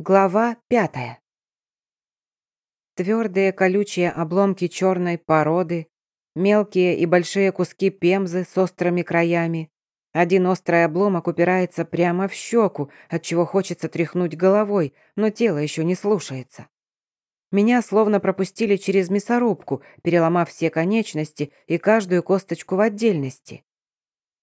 Глава пятая. Твердые колючие обломки черной породы, мелкие и большие куски пемзы с острыми краями. Один острый обломок упирается прямо в щеку, от чего хочется тряхнуть головой, но тело еще не слушается. Меня словно пропустили через мясорубку, переломав все конечности и каждую косточку в отдельности.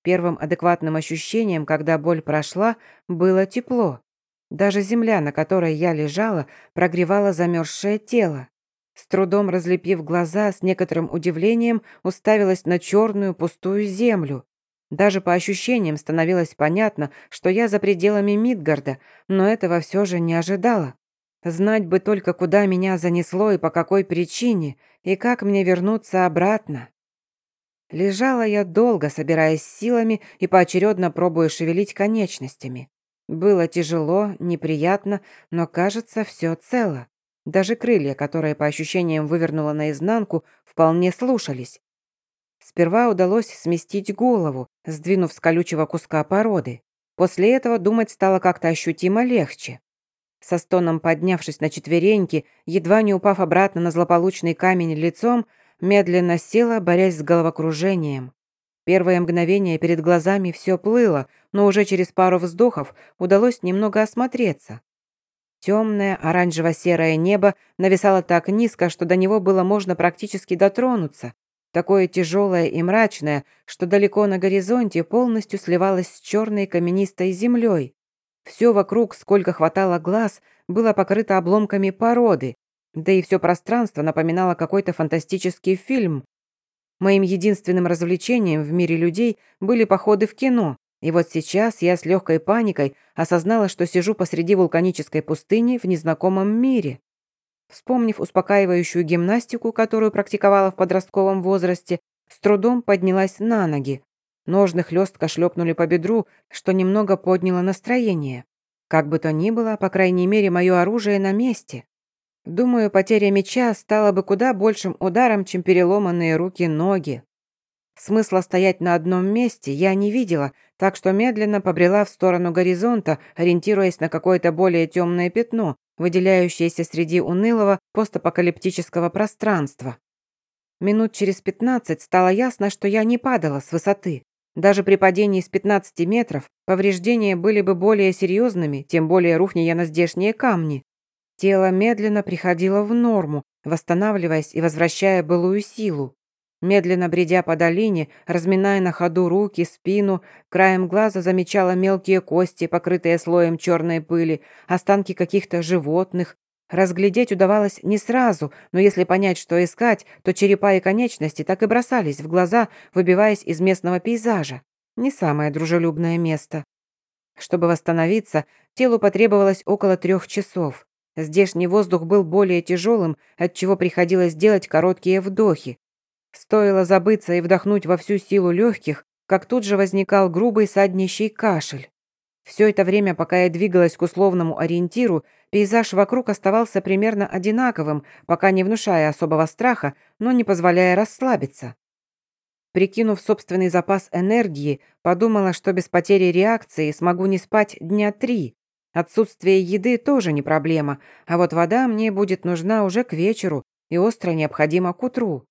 Первым адекватным ощущением, когда боль прошла, было тепло. Даже земля, на которой я лежала, прогревала замерзшее тело. С трудом разлепив глаза, с некоторым удивлением уставилась на черную пустую землю. Даже по ощущениям становилось понятно, что я за пределами Мидгарда, но этого все же не ожидала. Знать бы только, куда меня занесло и по какой причине, и как мне вернуться обратно. Лежала я долго, собираясь силами и поочередно пробуя шевелить конечностями. Было тяжело, неприятно, но, кажется, все цело. Даже крылья, которые по ощущениям вывернула наизнанку, вполне слушались. Сперва удалось сместить голову, сдвинув с колючего куска породы. После этого думать стало как-то ощутимо легче. Со стоном поднявшись на четвереньки, едва не упав обратно на злополучный камень лицом, медленно села, борясь с головокружением. Первое мгновение перед глазами все плыло, но уже через пару вздохов удалось немного осмотреться. Темное оранжево-серое небо нависало так низко, что до него было можно практически дотронуться. Такое тяжелое и мрачное, что далеко на горизонте полностью сливалось с черной каменистой землей. Все вокруг, сколько хватало глаз, было покрыто обломками породы, да и все пространство напоминало какой-то фантастический фильм, Моим единственным развлечением в мире людей были походы в кино, и вот сейчас я с легкой паникой осознала, что сижу посреди вулканической пустыни в незнакомом мире. Вспомнив успокаивающую гимнастику, которую практиковала в подростковом возрасте, с трудом поднялась на ноги. Ножны хлестко шлепнули по бедру, что немного подняло настроение. Как бы то ни было, по крайней мере, мое оружие на месте. Думаю, потеря меча стала бы куда большим ударом, чем переломанные руки-ноги. Смысла стоять на одном месте я не видела, так что медленно побрела в сторону горизонта, ориентируясь на какое-то более темное пятно, выделяющееся среди унылого постапокалиптического пространства. Минут через пятнадцать стало ясно, что я не падала с высоты. Даже при падении с 15 метров повреждения были бы более серьезными, тем более рухни я на здешние камни. Тело медленно приходило в норму, восстанавливаясь и возвращая былую силу. Медленно бредя по долине, разминая на ходу руки, спину, краем глаза замечала мелкие кости, покрытые слоем черной пыли, останки каких-то животных. Разглядеть удавалось не сразу, но если понять, что искать, то черепа и конечности так и бросались в глаза, выбиваясь из местного пейзажа. Не самое дружелюбное место. Чтобы восстановиться, телу потребовалось около трех часов. Здешний воздух был более тяжелым, отчего приходилось делать короткие вдохи. Стоило забыться и вдохнуть во всю силу легких, как тут же возникал грубый саднищий кашель. Все это время, пока я двигалась к условному ориентиру, пейзаж вокруг оставался примерно одинаковым, пока не внушая особого страха, но не позволяя расслабиться. Прикинув собственный запас энергии, подумала, что без потери реакции смогу не спать дня три. Отсутствие еды тоже не проблема, а вот вода мне будет нужна уже к вечеру и остро необходима к утру.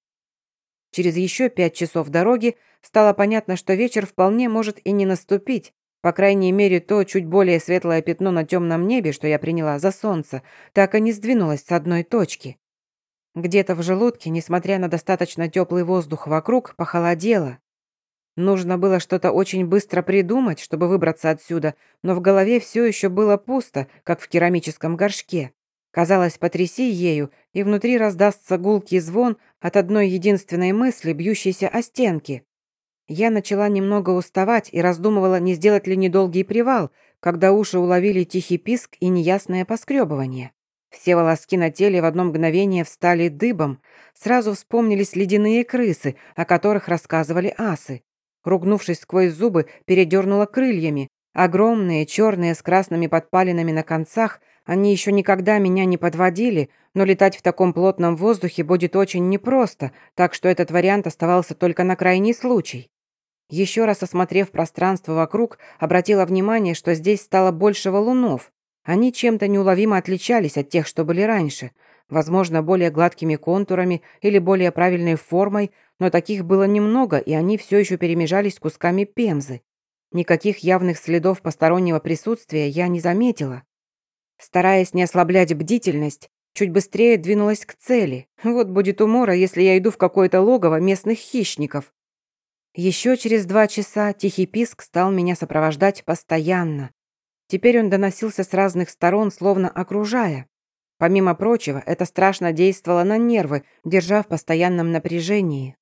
Через еще пять часов дороги стало понятно, что вечер вполне может и не наступить. По крайней мере, то чуть более светлое пятно на темном небе, что я приняла за солнце, так и не сдвинулось с одной точки. Где-то в желудке, несмотря на достаточно теплый воздух вокруг, похолодело. Нужно было что-то очень быстро придумать, чтобы выбраться отсюда, но в голове все еще было пусто, как в керамическом горшке. Казалось, потряси ею, и внутри раздастся гулкий звон от одной единственной мысли, бьющейся о стенки. Я начала немного уставать и раздумывала, не сделать ли недолгий привал, когда уши уловили тихий писк и неясное поскребывание. Все волоски на теле в одно мгновение встали дыбом. Сразу вспомнились ледяные крысы, о которых рассказывали асы. Ругнувшись сквозь зубы, передернула крыльями. Огромные, черные, с красными подпалинами на концах, они еще никогда меня не подводили, но летать в таком плотном воздухе будет очень непросто, так что этот вариант оставался только на крайний случай. Еще раз осмотрев пространство вокруг, обратила внимание, что здесь стало больше валунов. Они чем-то неуловимо отличались от тех, что были раньше, возможно, более гладкими контурами или более правильной формой, но таких было немного, и они все еще перемежались кусками пемзы. Никаких явных следов постороннего присутствия я не заметила. Стараясь не ослаблять бдительность, чуть быстрее двинулась к цели. Вот будет умора, если я иду в какое-то логово местных хищников. Еще через два часа тихий писк стал меня сопровождать постоянно. Теперь он доносился с разных сторон, словно окружая. Помимо прочего, это страшно действовало на нервы, держа в постоянном напряжении.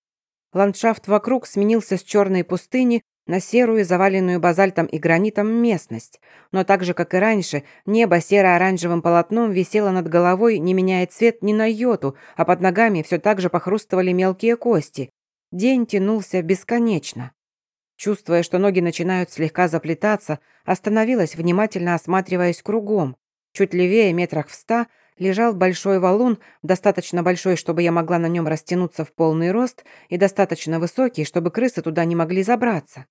Ландшафт вокруг сменился с черной пустыни на серую, заваленную базальтом и гранитом местность. Но так же, как и раньше, небо серо-оранжевым полотном висело над головой, не меняя цвет ни на йоту, а под ногами все так же похрустывали мелкие кости. День тянулся бесконечно. Чувствуя, что ноги начинают слегка заплетаться, остановилась, внимательно осматриваясь кругом. Чуть левее, метрах в ста, лежал большой валун, достаточно большой, чтобы я могла на нем растянуться в полный рост, и достаточно высокий, чтобы крысы туда не могли забраться.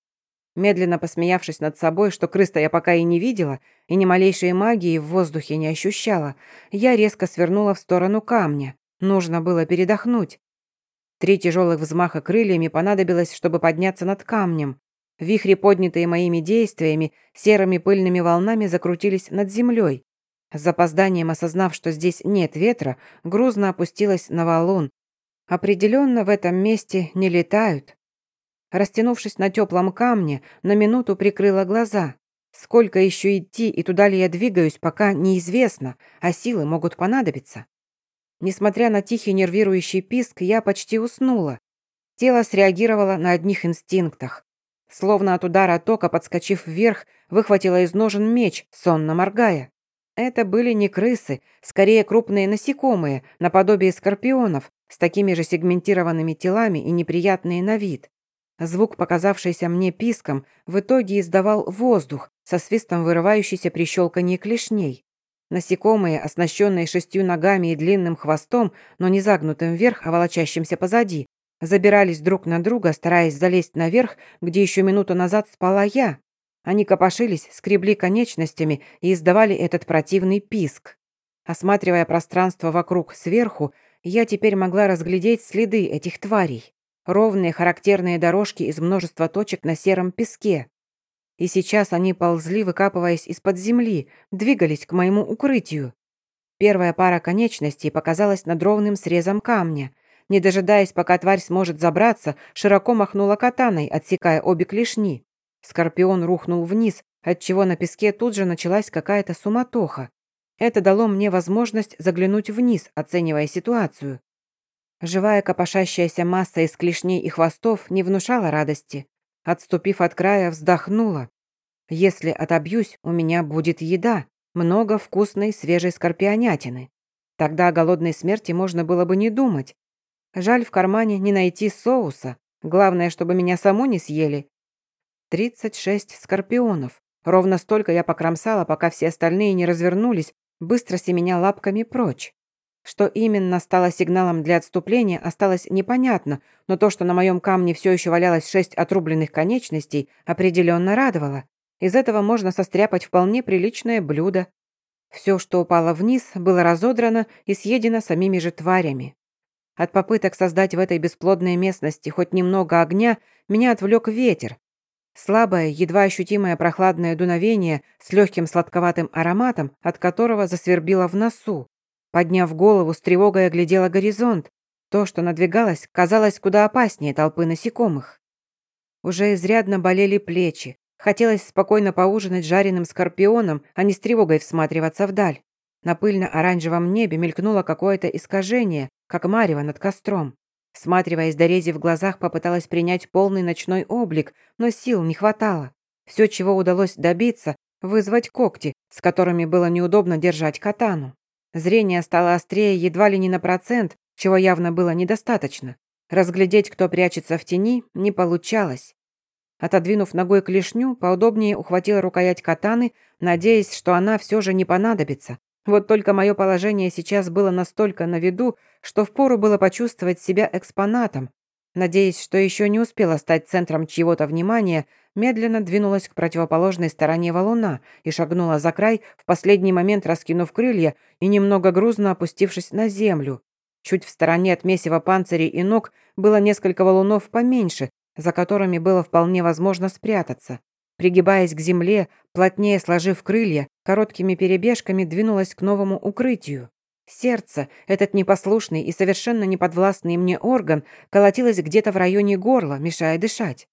Медленно посмеявшись над собой, что крыс-то я пока и не видела, и ни малейшей магии в воздухе не ощущала, я резко свернула в сторону камня. Нужно было передохнуть. Три тяжелых взмаха крыльями понадобилось, чтобы подняться над камнем. Вихри, поднятые моими действиями, серыми пыльными волнами закрутились над землей. С запозданием осознав, что здесь нет ветра, грузно опустилась на валун. Определенно в этом месте не летают. Растянувшись на теплом камне, на минуту прикрыла глаза. Сколько еще идти и туда ли я двигаюсь, пока неизвестно, а силы могут понадобиться. Несмотря на тихий нервирующий писк, я почти уснула. Тело среагировало на одних инстинктах. Словно от удара тока, подскочив вверх, выхватила из ножен меч, сонно моргая. Это были не крысы, скорее крупные насекомые, наподобие скорпионов, с такими же сегментированными телами и неприятные на вид. Звук, показавшийся мне писком, в итоге издавал воздух, со свистом вырывающийся при щелкании клешней. Насекомые, оснащенные шестью ногами и длинным хвостом, но не загнутым вверх, а волочащимся позади, забирались друг на друга, стараясь залезть наверх, где еще минуту назад спала я. Они копошились, скребли конечностями и издавали этот противный писк. Осматривая пространство вокруг сверху, я теперь могла разглядеть следы этих тварей. Ровные характерные дорожки из множества точек на сером песке. И сейчас они ползли, выкапываясь из-под земли, двигались к моему укрытию. Первая пара конечностей показалась над ровным срезом камня. Не дожидаясь, пока тварь сможет забраться, широко махнула катаной, отсекая обе клешни. Скорпион рухнул вниз, отчего на песке тут же началась какая-то суматоха. Это дало мне возможность заглянуть вниз, оценивая ситуацию. Живая копошащаяся масса из клешней и хвостов не внушала радости. Отступив от края, вздохнула. Если отобьюсь, у меня будет еда, много вкусной свежей скорпионятины. Тогда о голодной смерти можно было бы не думать. Жаль в кармане не найти соуса. Главное, чтобы меня саму не съели 36 скорпионов. Ровно столько я покромсала, пока все остальные не развернулись, быстро семеня лапками прочь. Что именно стало сигналом для отступления, осталось непонятно, но то, что на моем камне все еще валялось шесть отрубленных конечностей, определенно радовало. Из этого можно состряпать вполне приличное блюдо. Все, что упало вниз, было разодрано и съедено самими же тварями. От попыток создать в этой бесплодной местности хоть немного огня меня отвлек ветер, Слабое, едва ощутимое прохладное дуновение с легким сладковатым ароматом, от которого засвербило в носу. Подняв голову, с тревогой оглядела горизонт. То, что надвигалось, казалось куда опаснее толпы насекомых. Уже изрядно болели плечи. Хотелось спокойно поужинать жареным скорпионом, а не с тревогой всматриваться вдаль. На пыльно-оранжевом небе мелькнуло какое-то искажение, как марево над костром. Всматриваясь до рези в глазах, попыталась принять полный ночной облик, но сил не хватало. Все, чего удалось добиться, вызвать когти, с которыми было неудобно держать катану. Зрение стало острее едва ли не на процент, чего явно было недостаточно. Разглядеть, кто прячется в тени, не получалось. Отодвинув ногой клешню, поудобнее ухватила рукоять катаны, надеясь, что она все же не понадобится, вот только мое положение сейчас было настолько на виду, что впору было почувствовать себя экспонатом. Надеясь, что еще не успела стать центром чьего-то внимания, медленно двинулась к противоположной стороне валуна и шагнула за край, в последний момент раскинув крылья и немного грузно опустившись на землю. Чуть в стороне от месива панцирей и ног было несколько валунов поменьше, за которыми было вполне возможно спрятаться. Пригибаясь к земле, плотнее сложив крылья, короткими перебежками двинулась к новому укрытию. Сердце, этот непослушный и совершенно неподвластный мне орган, колотилось где-то в районе горла, мешая дышать.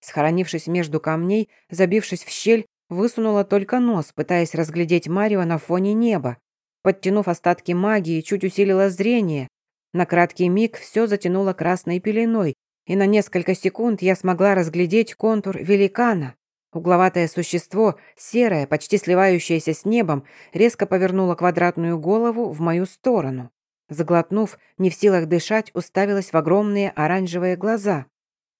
Схоронившись между камней, забившись в щель, высунула только нос, пытаясь разглядеть Марио на фоне неба. Подтянув остатки магии, чуть усилила зрение. На краткий миг все затянуло красной пеленой, и на несколько секунд я смогла разглядеть контур великана. Угловатое существо, серое, почти сливающееся с небом, резко повернуло квадратную голову в мою сторону. Заглотнув, не в силах дышать, уставилась в огромные оранжевые глаза.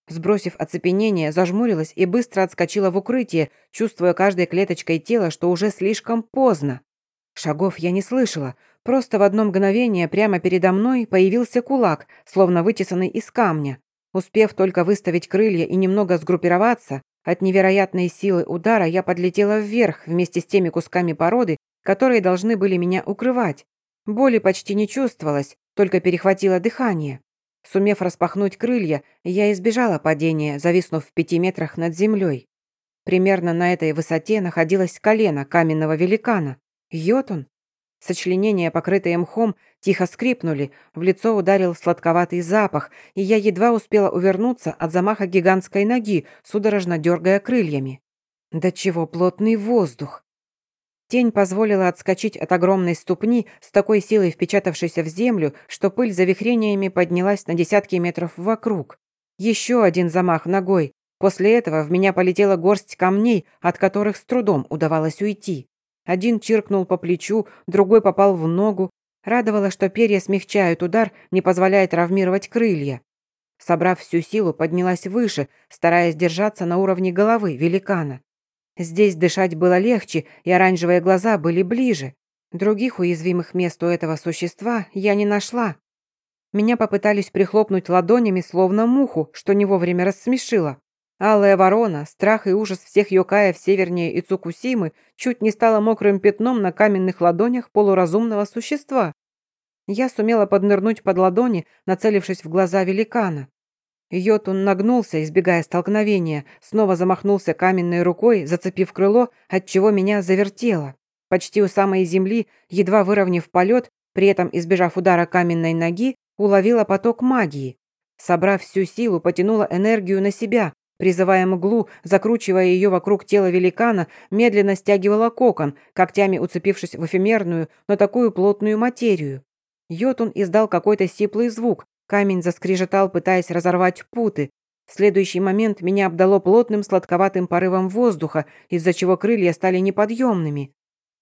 Сбросив оцепенение, зажмурилась и быстро отскочила в укрытие, чувствуя каждой клеточкой тела, что уже слишком поздно. Шагов я не слышала, просто в одно мгновение прямо передо мной появился кулак, словно вытесанный из камня. Успев только выставить крылья и немного сгруппироваться, от невероятной силы удара я подлетела вверх вместе с теми кусками породы, которые должны были меня укрывать. Боли почти не чувствовалось, только перехватило дыхание. Сумев распахнуть крылья, я избежала падения, зависнув в пяти метрах над землей. Примерно на этой высоте находилось колено каменного великана. Йотун? Сочленения, покрытые мхом, тихо скрипнули, в лицо ударил сладковатый запах, и я едва успела увернуться от замаха гигантской ноги, судорожно дергая крыльями. Да чего плотный воздух! Тень позволила отскочить от огромной ступни, с такой силой впечатавшейся в землю, что пыль завихрениями поднялась на десятки метров вокруг. Еще один замах ногой. После этого в меня полетела горсть камней, от которых с трудом удавалось уйти. Один чиркнул по плечу, другой попал в ногу. Радовало, что перья смягчают удар, не позволяя травмировать крылья. Собрав всю силу, поднялась выше, стараясь держаться на уровне головы великана. Здесь дышать было легче, и оранжевые глаза были ближе. Других уязвимых мест у этого существа я не нашла. Меня попытались прихлопнуть ладонями, словно муху, что не вовремя рассмешило. Алая ворона, страх и ужас всех Йокаев севернее Ицукусимы чуть не стала мокрым пятном на каменных ладонях полуразумного существа. Я сумела поднырнуть под ладони, нацелившись в глаза великана. Йотун нагнулся, избегая столкновения, снова замахнулся каменной рукой, зацепив крыло, отчего меня завертело. Почти у самой земли, едва выровняв полет, при этом избежав удара каменной ноги, уловила поток магии. Собрав всю силу, потянула энергию на себя, Призывая мглу, закручивая ее вокруг тела великана, медленно стягивала кокон, когтями уцепившись в эфемерную, но такую плотную материю. Йотун издал какой-то сиплый звук, камень заскрежетал, пытаясь разорвать путы. В следующий момент меня обдало плотным сладковатым порывом воздуха, из-за чего крылья стали неподъемными.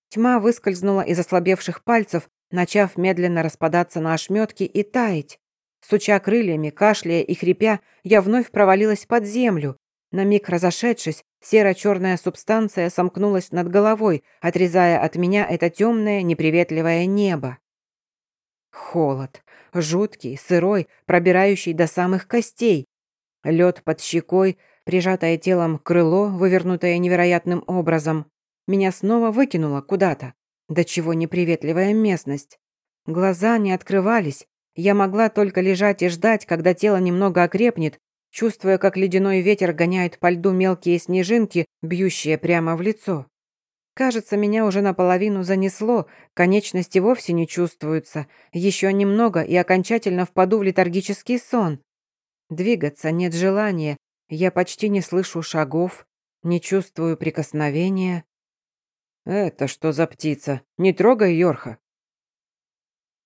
Тьма выскользнула из ослабевших пальцев, начав медленно распадаться на ошметки и таять. Суча крыльями, кашляя и хрипя, я вновь провалилась под землю. На миг разошедшись, серо-черная субстанция сомкнулась над головой, отрезая от меня это темное, неприветливое небо. Холод. Жуткий, сырой, пробирающий до самых костей. Лед под щекой, прижатое телом крыло, вывернутое невероятным образом. Меня снова выкинуло куда-то. До чего неприветливая местность. Глаза не открывались, я могла только лежать и ждать, когда тело немного окрепнет, чувствуя, как ледяной ветер гоняет по льду мелкие снежинки, бьющие прямо в лицо. Кажется, меня уже наполовину занесло, конечности вовсе не чувствуются. Еще немного и окончательно впаду в летаргический сон. Двигаться нет желания, я почти не слышу шагов, не чувствую прикосновения. «Это что за птица? Не трогай Йорха!»